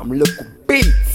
I'm looking big.